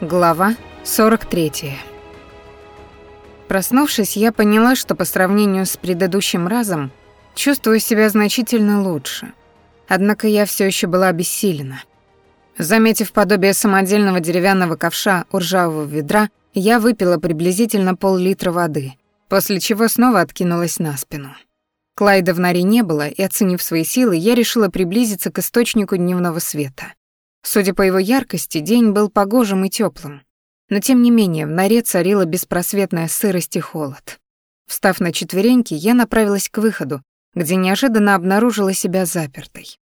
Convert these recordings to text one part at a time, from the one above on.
Глава 43. Проснувшись, я поняла, что по сравнению с предыдущим разом чувствую себя значительно лучше. Однако я все еще была обессилена. Заметив подобие самодельного деревянного ковша у ржавого ведра, я выпила приблизительно пол-литра воды, после чего снова откинулась на спину. Клайда в норе не было, и, оценив свои силы, я решила приблизиться к источнику дневного света. Судя по его яркости, день был погожим и теплым. Но тем не менее, в норе царила беспросветная сырость и холод. Встав на четвереньки, я направилась к выходу, где неожиданно обнаружила себя запертой.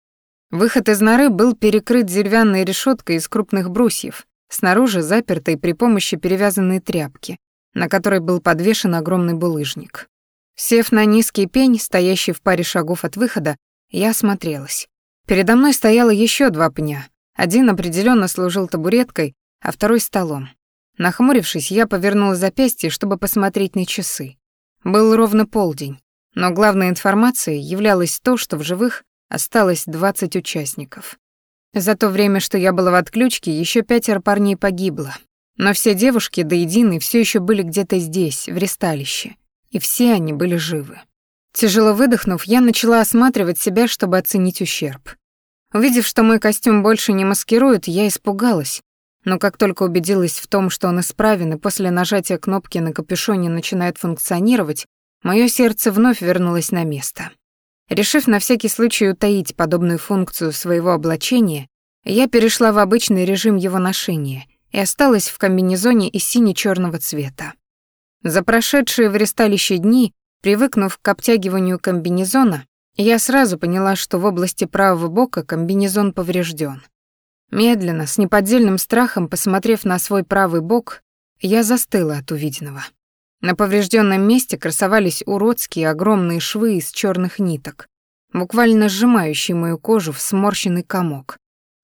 Выход из норы был перекрыт деревянной решеткой из крупных брусьев, снаружи запертой при помощи перевязанной тряпки, на которой был подвешен огромный булыжник. Сев на низкий пень, стоящий в паре шагов от выхода, я осмотрелась. Передо мной стояло еще два пня, один определенно служил табуреткой, а второй — столом. Нахмурившись, я повернула запястье, чтобы посмотреть на часы. Был ровно полдень, но главной информацией являлось то, что в живых осталось 20 участников. За то время, что я была в отключке, еще пятеро парней погибло. Но все девушки до единой все еще были где-то здесь, в ресталище. И все они были живы. Тяжело выдохнув, я начала осматривать себя, чтобы оценить ущерб. Увидев, что мой костюм больше не маскирует, я испугалась. Но как только убедилась в том, что он исправен, и после нажатия кнопки на капюшоне начинает функционировать, мое сердце вновь вернулось на место. Решив на всякий случай утаить подобную функцию своего облачения, я перешла в обычный режим его ношения и осталась в комбинезоне из сине черного цвета. За прошедшие в ресталище дни, привыкнув к обтягиванию комбинезона, я сразу поняла, что в области правого бока комбинезон поврежден. Медленно, с неподдельным страхом, посмотрев на свой правый бок, я застыла от увиденного. На поврежденном месте красовались уродские огромные швы из черных ниток, буквально сжимающие мою кожу в сморщенный комок,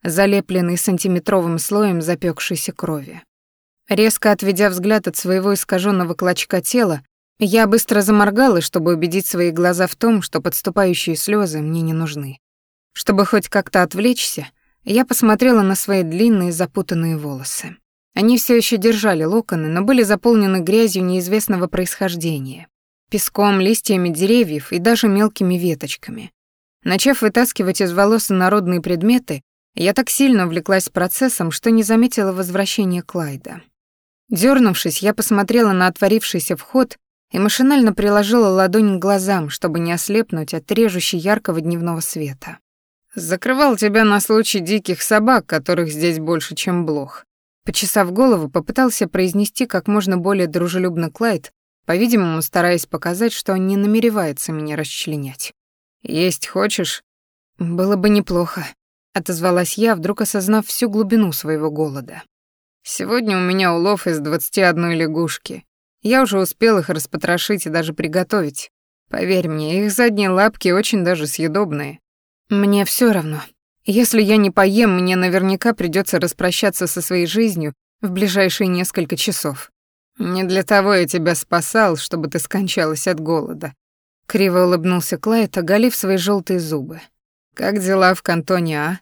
залепленный сантиметровым слоем запекшейся крови. Резко отведя взгляд от своего искаженного клочка тела, я быстро заморгала, чтобы убедить свои глаза в том, что подступающие слезы мне не нужны. Чтобы хоть как-то отвлечься, я посмотрела на свои длинные запутанные волосы. Они все еще держали локоны, но были заполнены грязью неизвестного происхождения, песком, листьями деревьев и даже мелкими веточками. Начав вытаскивать из волос народные предметы, я так сильно увлеклась процессом, что не заметила возвращения Клайда. Дёрнувшись, я посмотрела на отворившийся вход и машинально приложила ладонь к глазам, чтобы не ослепнуть от режущей яркого дневного света. «Закрывал тебя на случай диких собак, которых здесь больше, чем блох». Почесав голову, попытался произнести как можно более дружелюбно Клайд, по-видимому, стараясь показать, что он не намеревается меня расчленять. «Есть хочешь?» «Было бы неплохо», — отозвалась я, вдруг осознав всю глубину своего голода. «Сегодня у меня улов из двадцати одной лягушки. Я уже успел их распотрошить и даже приготовить. Поверь мне, их задние лапки очень даже съедобные. Мне все равно. Если я не поем, мне наверняка придется распрощаться со своей жизнью в ближайшие несколько часов. Не для того я тебя спасал, чтобы ты скончалась от голода. Криво улыбнулся Клайд, оголив свои желтые зубы. Как дела в кантоне, а?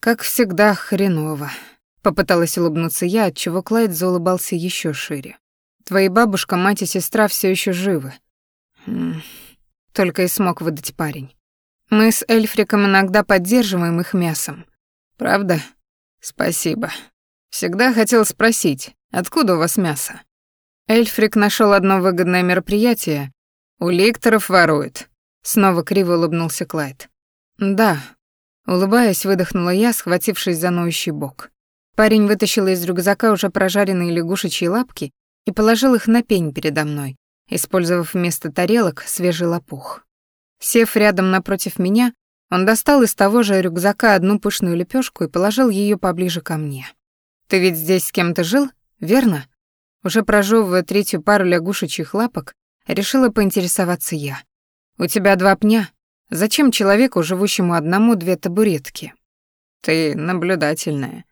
Как всегда, хреново. Попыталась улыбнуться я, отчего Клайд заулыбался еще шире. Твои бабушка, мать и сестра все еще живы. Только и смог выдать парень. Мы с Эльфриком иногда поддерживаем их мясом. Правда? Спасибо. Всегда хотел спросить, откуда у вас мясо? Эльфрик нашел одно выгодное мероприятие. У лекторов воруют. Снова криво улыбнулся Клайд. Да. Улыбаясь, выдохнула я, схватившись за ноющий бок. Парень вытащил из рюкзака уже прожаренные лягушечьи лапки и положил их на пень передо мной, использовав вместо тарелок свежий лопух. Сев рядом напротив меня, он достал из того же рюкзака одну пышную лепешку и положил ее поближе ко мне. «Ты ведь здесь с кем-то жил, верно?» Уже прожевывая третью пару лягушечьих лапок, решила поинтересоваться я. «У тебя два пня. Зачем человеку, живущему одному, две табуретки?» «Ты наблюдательная».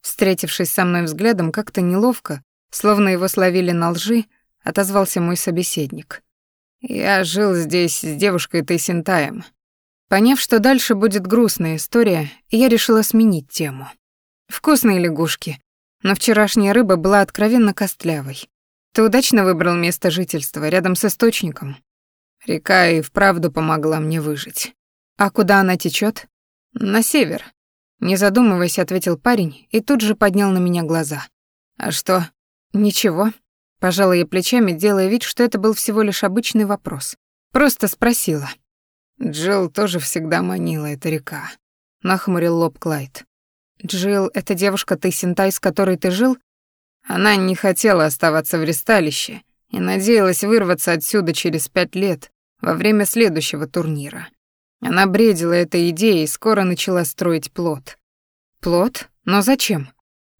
Встретившись со мной взглядом, как-то неловко, Словно его словили на лжи, отозвался мой собеседник. «Я жил здесь с девушкой Тейсентаем». Поняв, что дальше будет грустная история, я решила сменить тему. «Вкусные лягушки. но вчерашняя рыба была откровенно костлявой. Ты удачно выбрал место жительства, рядом с источником. Река и вправду помогла мне выжить. А куда она течет? На север. Не задумываясь, ответил парень и тут же поднял на меня глаза. А что? Ничего. Пожала я плечами, делая вид, что это был всего лишь обычный вопрос. Просто спросила. Джилл тоже всегда манила эта река. Нахмурил лоб Клайд. Джилл — это девушка Тейсентай, с которой ты жил? Она не хотела оставаться в ресталище и надеялась вырваться отсюда через пять лет, во время следующего турнира. Она бредила этой идеей и скоро начала строить плод. Плод? Но зачем?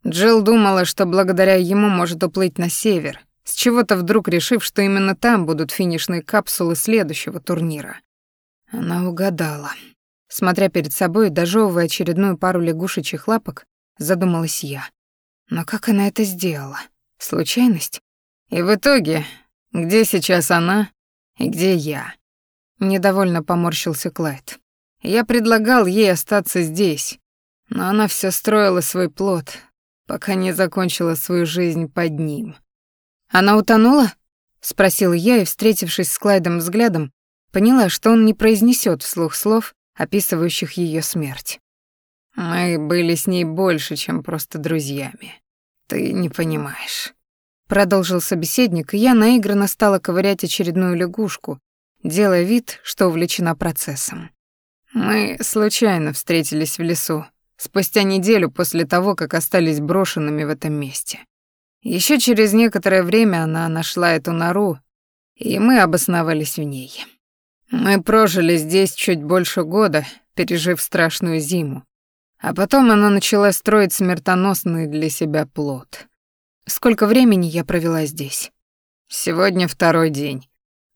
Джилл думала, что благодаря ему может уплыть на север, с чего-то вдруг решив, что именно там будут финишные капсулы следующего турнира. Она угадала. Смотря перед собой, дожевывая очередную пару лягушечьих лапок, задумалась я. Но как она это сделала? Случайность? И в итоге, где сейчас она и где я? Недовольно поморщился Клайд. Я предлагал ей остаться здесь, но она все строила свой плод, пока не закончила свою жизнь под ним. Она утонула? спросил я и, встретившись с Клайдом взглядом, поняла, что он не произнесет вслух слов, описывающих ее смерть. Мы были с ней больше, чем просто друзьями. Ты не понимаешь. Продолжил собеседник, и я наигранно стала ковырять очередную лягушку, делая вид, что увлечена процессом. Мы случайно встретились в лесу, спустя неделю после того, как остались брошенными в этом месте. Еще через некоторое время она нашла эту нору, и мы обосновались в ней. Мы прожили здесь чуть больше года, пережив страшную зиму. А потом она начала строить смертоносный для себя плод. Сколько времени я провела здесь? Сегодня второй день.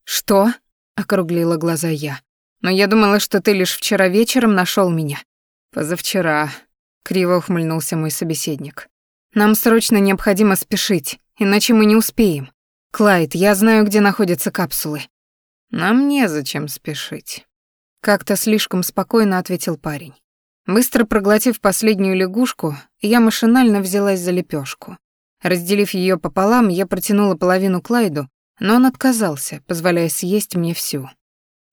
Что? округлила глаза я. Но я думала, что ты лишь вчера вечером нашел меня. Позавчера, криво ухмыльнулся мой собеседник. Нам срочно необходимо спешить, иначе мы не успеем. Клайд, я знаю, где находятся капсулы. Нам незачем спешить. Как-то слишком спокойно ответил парень. Быстро проглотив последнюю лягушку, я машинально взялась за лепешку. Разделив ее пополам, я протянула половину Клайду, но он отказался, позволяя съесть мне всю.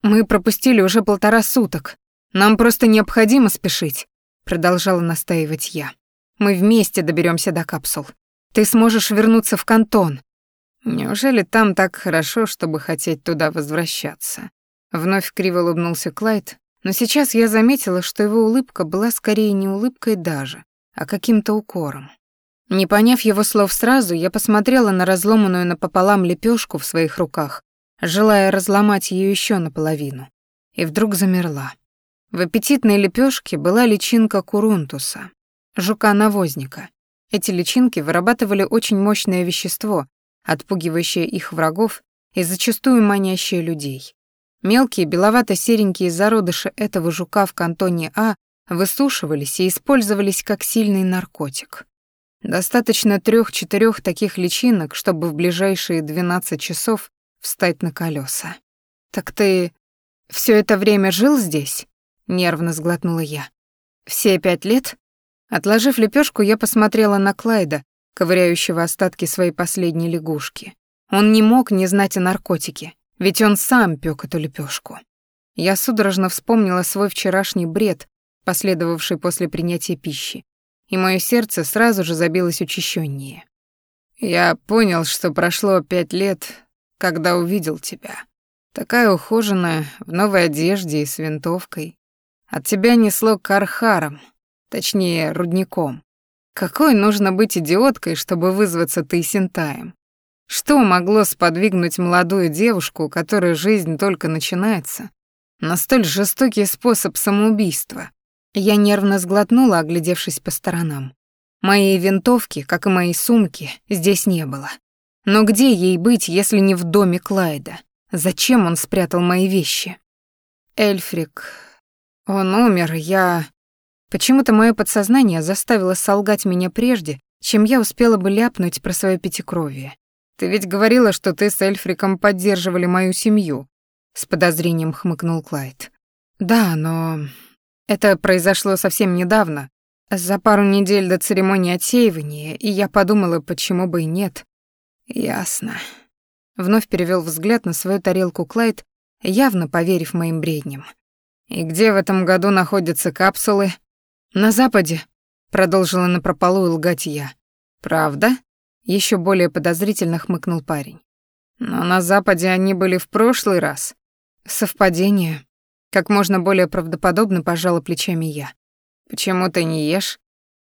«Мы пропустили уже полтора суток. Нам просто необходимо спешить», — продолжала настаивать я. «Мы вместе доберемся до капсул. Ты сможешь вернуться в кантон, Неужели там так хорошо, чтобы хотеть туда возвращаться? Вновь криво улыбнулся Клайд, но сейчас я заметила, что его улыбка была скорее не улыбкой даже, а каким-то укором. Не поняв его слов сразу, я посмотрела на разломанную напополам лепешку в своих руках, желая разломать ее еще наполовину, и вдруг замерла. В аппетитной лепешке была личинка курунтуса, жука-навозника. Эти личинки вырабатывали очень мощное вещество, отпугивающее их врагов и зачастую манящее людей. Мелкие беловато-серенькие зародыши этого жука в кантоне А высушивались и использовались как сильный наркотик. Достаточно трех-четырех таких личинок, чтобы в ближайшие 12 часов встать на колеса. «Так ты все это время жил здесь?» — нервно сглотнула я. «Все пять лет?» Отложив лепешку, я посмотрела на Клайда, ковыряющего остатки своей последней лягушки. Он не мог не знать о наркотике, ведь он сам пёк эту лепёшку. Я судорожно вспомнила свой вчерашний бред, последовавший после принятия пищи, и моё сердце сразу же забилось учащённее. Я понял, что прошло пять лет, когда увидел тебя. Такая ухоженная, в новой одежде и с винтовкой. От тебя несло кархаром, точнее, рудником. Какой нужно быть идиоткой, чтобы вызваться Тайсентаем? Что могло сподвигнуть молодую девушку, у которой жизнь только начинается, на столь жестокий способ самоубийства? Я нервно сглотнула, оглядевшись по сторонам. Моей винтовки, как и моей сумки, здесь не было. Но где ей быть, если не в доме Клайда? Зачем он спрятал мои вещи? Эльфрик... Он умер, я... Почему-то мое подсознание заставило солгать меня прежде, чем я успела бы ляпнуть про свое пятикровие. «Ты ведь говорила, что ты с Эльфриком поддерживали мою семью», — с подозрением хмыкнул Клайд. «Да, но это произошло совсем недавно. За пару недель до церемонии отсеивания, и я подумала, почему бы и нет. Ясно. Вновь перевел взгляд на свою тарелку Клайд, явно поверив моим бредням. И где в этом году находятся капсулы? На западе, продолжила напропалую лгать я. Правда? Еще более подозрительно хмыкнул парень. Но на западе они были в прошлый раз. Совпадение. Как можно более правдоподобно пожала плечами я. «Почему ты не ешь?»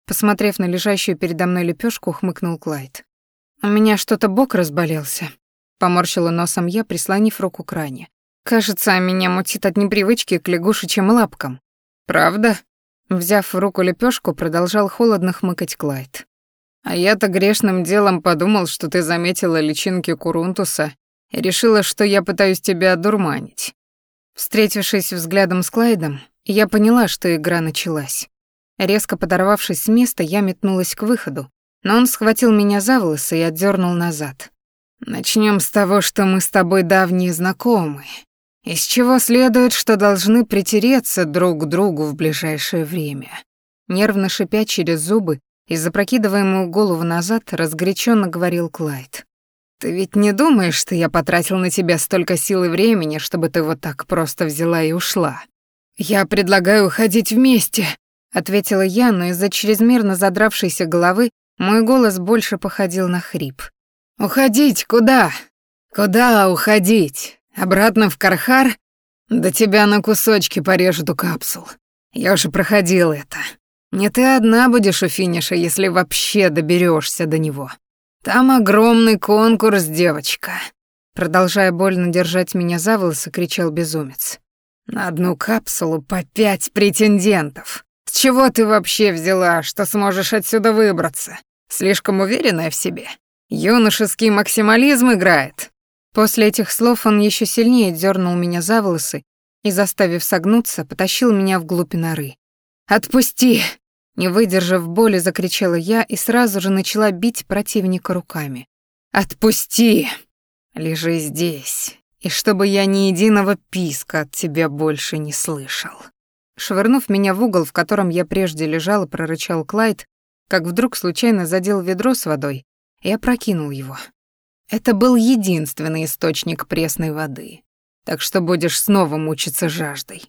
Посмотрев на лежащую передо мной лепешку, хмыкнул Клайд. «У меня что-то бок разболелся», — поморщила носом я, прислонив руку к ране. «Кажется, меня мутит от непривычки к лягушечьим лапкам». «Правда?» Взяв в руку лепешку, продолжал холодно хмыкать Клайд. «А я-то грешным делом подумал, что ты заметила личинки Курунтуса и решила, что я пытаюсь тебя одурманить». Встретившись взглядом с Клайдом, я поняла, что игра началась. Резко подорвавшись с места, я метнулась к выходу, но он схватил меня за волосы и отдернул назад. Начнем с того, что мы с тобой давние знакомые, из чего следует, что должны притереться друг к другу в ближайшее время». Нервно шипя через зубы и запрокидывая ему голову назад, разгоряченно говорил Клайд. «Ты ведь не думаешь, что я потратил на тебя столько сил и времени, чтобы ты вот так просто взяла и ушла?» «Я предлагаю уходить вместе», — ответила я, но из-за чрезмерно задравшейся головы мой голос больше походил на хрип. «Уходить куда? Куда уходить? Обратно в Кархар? Да тебя на кусочки порежут у капсул. Я уже проходил это. Не ты одна будешь у финиша, если вообще доберешься до него. Там огромный конкурс, девочка». Продолжая больно держать меня за волосы, кричал безумец. На одну капсулу по пять претендентов. С чего ты вообще взяла, что сможешь отсюда выбраться? Слишком уверенная в себе? Юношеский максимализм играет. После этих слов он еще сильнее дернул меня за волосы и, заставив согнуться, потащил меня вглубь норы. «Отпусти!» Не выдержав боли, закричала я и сразу же начала бить противника руками. «Отпусти! Лежи здесь, и чтобы я ни единого писка от тебя больше не слышал». Швырнув меня в угол, в котором я прежде лежал, прорычал Клайд, как вдруг случайно задел ведро с водой и опрокинул его. Это был единственный источник пресной воды. Так что будешь снова мучиться жаждой.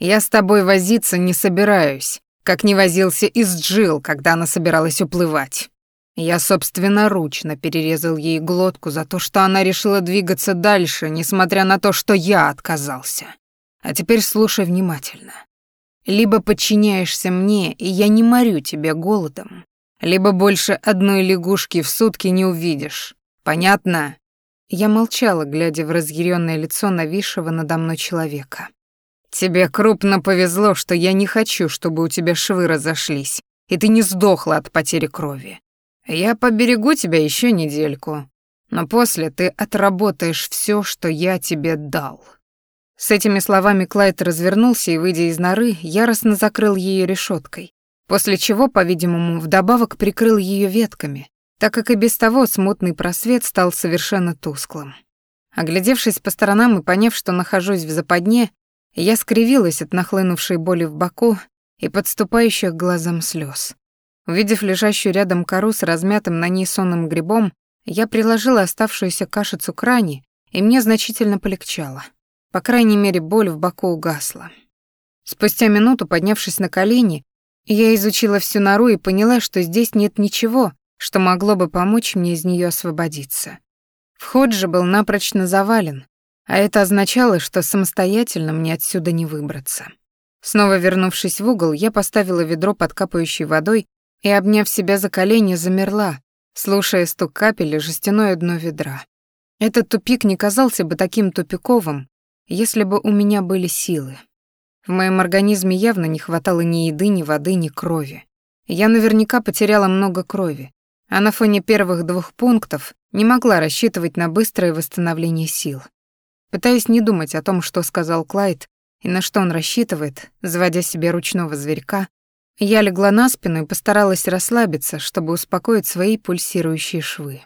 Я с тобой возиться не собираюсь, как не возился и с Джил, когда она собиралась уплывать. Я собственноручно перерезал ей глотку за то, что она решила двигаться дальше, несмотря на то, что я отказался. А теперь слушай внимательно. Либо подчиняешься мне, и я не морю тебя голодом, либо больше одной лягушки в сутки не увидишь. Понятно?» Я молчала, глядя в разъяренное лицо нависшего надо мной человека. «Тебе крупно повезло, что я не хочу, чтобы у тебя швы разошлись, и ты не сдохла от потери крови. Я поберегу тебя еще недельку, но после ты отработаешь все, что я тебе дал». С этими словами Клайд развернулся и, выйдя из норы, яростно закрыл ее решеткой, после чего, по-видимому, вдобавок прикрыл ее ветками, так как и без того смутный просвет стал совершенно тусклым. Оглядевшись по сторонам и поняв, что нахожусь в западне, я скривилась от нахлынувшей боли в боку и подступающих к глазам слез. Увидев лежащую рядом кору с размятым на ней сонным грибом, я приложила оставшуюся кашицу к ране, и мне значительно полегчало. По крайней мере, боль в боку угасла. Спустя минуту, поднявшись на колени, я изучила всю нору и поняла, что здесь нет ничего, что могло бы помочь мне из нее освободиться. Вход же был напрочно завален, а это означало, что самостоятельно мне отсюда не выбраться. Снова вернувшись в угол, я поставила ведро под капающей водой и, обняв себя за колени, замерла, слушая стук капель и жестяное дно ведра. Этот тупик не казался бы таким тупиковым, если бы у меня были силы. В моем организме явно не хватало ни еды, ни воды, ни крови. Я наверняка потеряла много крови, а на фоне первых двух пунктов не могла рассчитывать на быстрое восстановление сил. Пытаясь не думать о том, что сказал Клайд и на что он рассчитывает, заводя себе ручного зверька, я легла на спину и постаралась расслабиться, чтобы успокоить свои пульсирующие швы.